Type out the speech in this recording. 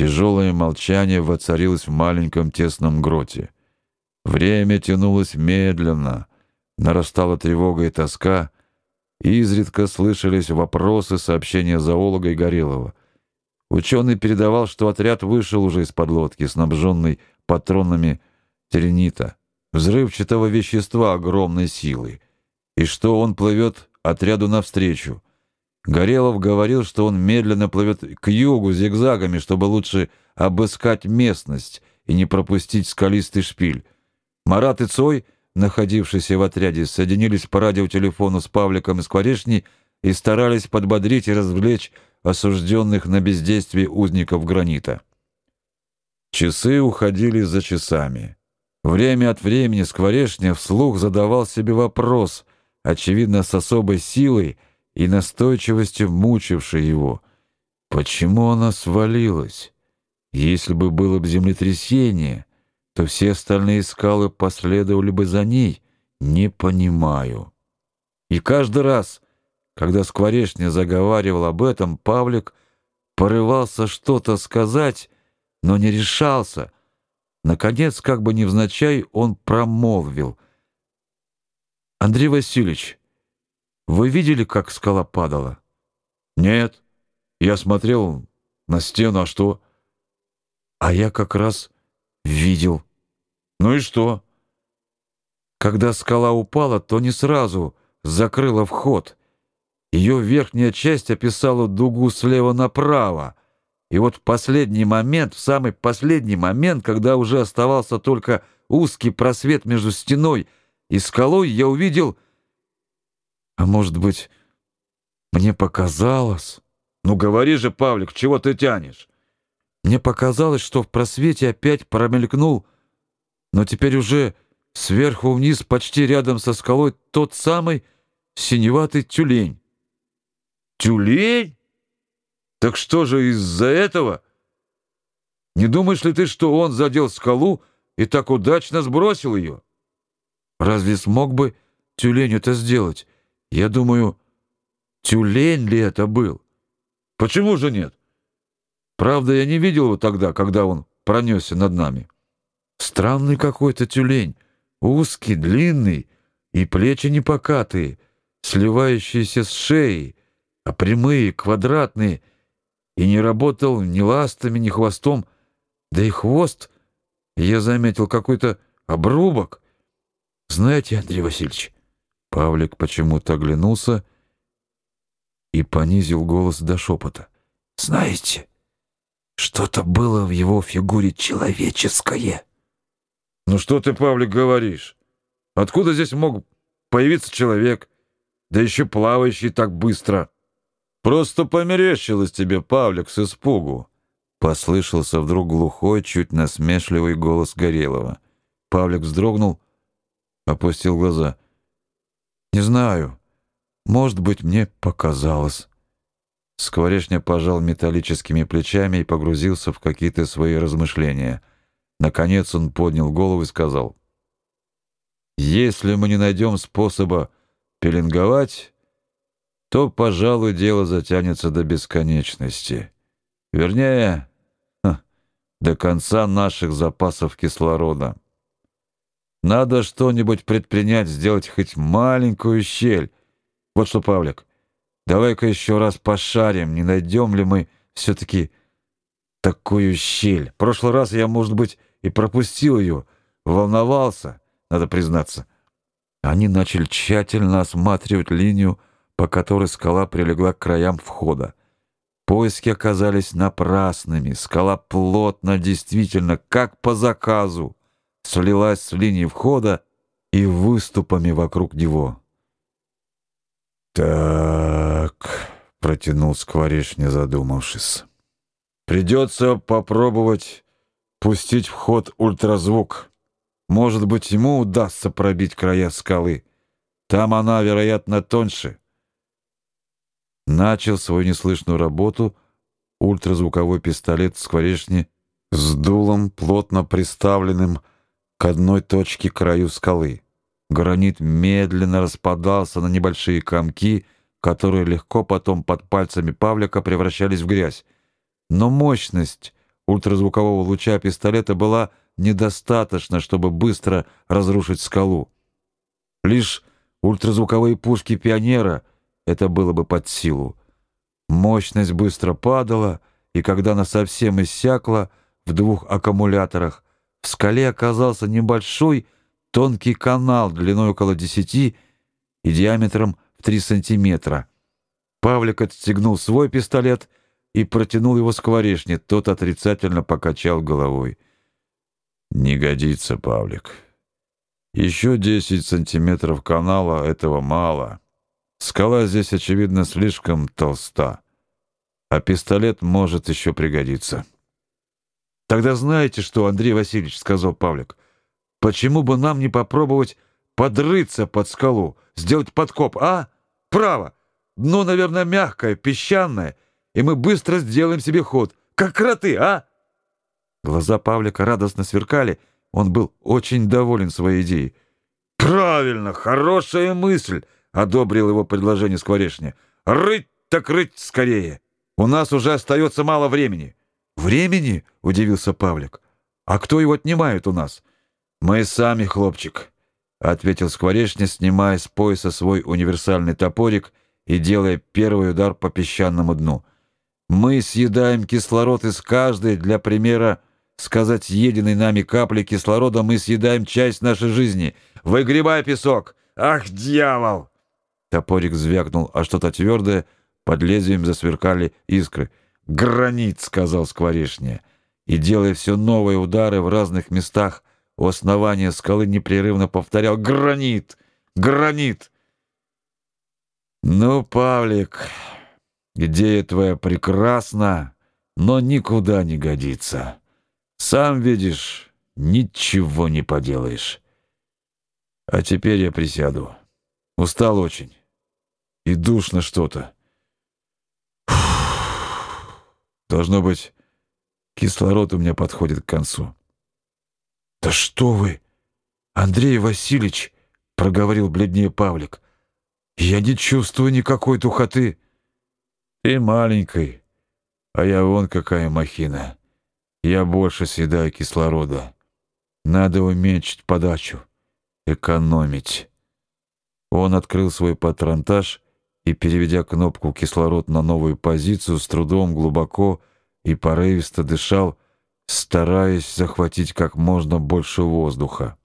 Тяжелое молчание воцарилось в маленьком тесном гроте. Время тянулось медленно, нарастала тревога и тоска, изредка слышались вопросы, сообщения зоолога и Горелого. Ученый передавал, что отряд вышел уже из-под лодки, снабженный патронами теренита, взрывчатого вещества огромной силы, и что он плывет отряду навстречу. Горелов говорил, что он медленно плывет к югу зигзагами, чтобы лучше обыскать местность и не пропустить скалистый шпиль. Марат и Цой, находившиеся в отряде, соединились по радиотелефону с Павликом и Скворечней и старались подбодрить и развлечь осужденных на бездействие узников гранита. Часы уходили за часами. Время от времени Скворечня вслух задавал себе вопрос, очевидно, с особой силой и настойчивостью мучившей его. Почему она свалилась? Если бы было бы землетрясение, то все остальные скалы последовали бы за ней. Не понимаю. И каждый раз, когда Скворечня заговаривал об этом, Павлик порывался что-то сказать, но не решался — Наконец, как бы невзначай, он промолвил. «Андрей Васильевич, вы видели, как скала падала?» «Нет. Я смотрел на стену, а что?» «А я как раз видел». «Ну и что?» Когда скала упала, то не сразу закрыла вход. Ее верхняя часть описала дугу слева направо, и вот в последний момент, в самый последний момент, когда уже оставался только узкий просвет между стеной и скалой, я увидел... А может быть, мне показалось... Ну говори же, Павлик, чего ты тянешь? Мне показалось, что в просвете опять промелькнул, но теперь уже сверху вниз, почти рядом со скалой, тот самый синеватый тюлень. Тюлень? Так что же из-за этого? Не думаешь ли ты, что он задел скалу и так удачно сбросил ее? Разве смог бы тюлень это сделать? Я думаю, тюлень ли это был? Почему же нет? Правда, я не видел его тогда, когда он пронесся над нами. Странный какой-то тюлень, узкий, длинный, и плечи непокатые, сливающиеся с шеей, а прямые, квадратные — и не работал ни ластами, ни хвостом, да и хвост, я заметил какой-то обрубок. Знаете, Андрей Васильевич, Павлик почему-то оглянулся и понизил голос до шепота. Знаете, что-то было в его фигуре человеческое. Ну что ты, Павлик, говоришь? Откуда здесь мог появиться человек, да еще плавающий так быстро? Просто померещилось тебе, Павлик, с испугу. Послышался вдруг глухой, чуть насмешливый голос Горелого. Павлик вздрогнул, опустил глаза. «Не знаю. Может быть, мне показалось». Скворечня пожал металлическими плечами и погрузился в какие-то свои размышления. Наконец он поднял голову и сказал. «Если мы не найдем способа пеленговать, то, пожалуй, дело затянется до бесконечности. Вернее, до конца наших запасов кислорода. Надо что-нибудь предпринять, сделать хоть маленькую щель. Вот что, Павлик, давай-ка еще раз пошарим, не найдем ли мы все-таки такую щель. В прошлый раз я, может быть, и пропустил ее, волновался, надо признаться. Они начали тщательно осматривать линию, по которой скала прилегла к краям входа. Поиски оказались напрасными. Скала плотно, действительно, как по заказу, слилась с линией входа и выступами вокруг него. «Так», — протянул Скворечь, не задумавшись, — «придется попробовать пустить в ход ультразвук. Может быть, ему удастся пробить края скалы. Там она, вероятно, тоньше» начал свою неслышную работу ультразвуковой пистолет Скворечни с дулом, плотно приставленным к одной точке краю скалы. Гранит медленно распадался на небольшие комки, которые легко потом под пальцами Павлика превращались в грязь. Но мощность ультразвукового луча пистолета была недостаточно, чтобы быстро разрушить скалу. Лишь ультразвуковые пушки пионера это было бы под силу. Мощность быстро падала, и когда она совсем иссякла в двух аккумуляторах, в скале оказался небольшой тонкий канал длиной около 10 и диаметром в 3 сантиметра. Павлик отстегнул свой пистолет и протянул его скворечне. Тот отрицательно покачал головой. «Не годится, Павлик. Еще 10 сантиметров канала — этого мало. Скала здесь, очевидно, слишком толста, а пистолет может еще пригодиться». «Тогда знаете что, Андрей Васильевич?» — сказал Павлик. «Почему бы нам не попробовать подрыться под скалу, сделать подкоп, а? Право! Дно, наверное, мягкое, песчаное, и мы быстро сделаем себе ход, как кроты, а?» Глаза Павлика радостно сверкали, он был очень доволен своей идеей. «Правильно, хорошая мысль!» — одобрил его предложение Скворечня. «Рыть так рыть скорее! У нас уже остается мало времени!» «Времени?» — удивился Павлик. «А кто его отнимает у нас?» «Мы сами, хлопчик», — ответил Скворечня, снимая с пояса свой универсальный топорик и делая первый удар по песчаному дну. «Мы съедаем кислород из каждой, для примера, сказать, съеденной нами капли кислорода, мы съедаем часть нашей жизни. Выгребай песок! Ах, дьявол!» Топорик звякнул, а что-то твердое, под лезвием засверкали искры — «Гранит», — сказал Скворечня, и, делая все новые удары в разных местах, у основания скалы непрерывно повторял «Гранит! Гранит!» «Ну, Павлик, идея твоя прекрасна, но никуда не годится. Сам видишь, ничего не поделаешь. А теперь я присяду. Устал очень. И душно что-то. Должно быть, кислород у меня подходит к концу. «Да что вы, Андрей Васильевич!» — проговорил бледнее Павлик. «Я не чувствую никакой духоты». «Ты маленькой, а я вон какая махина. Я больше съедаю кислорода. Надо уменьшить подачу, экономить». Он открыл свой патронтаж и, переведя кнопку «Кислород» на новую позицию, с трудом глубоко и порывисто дышал, стараясь захватить как можно больше воздуха.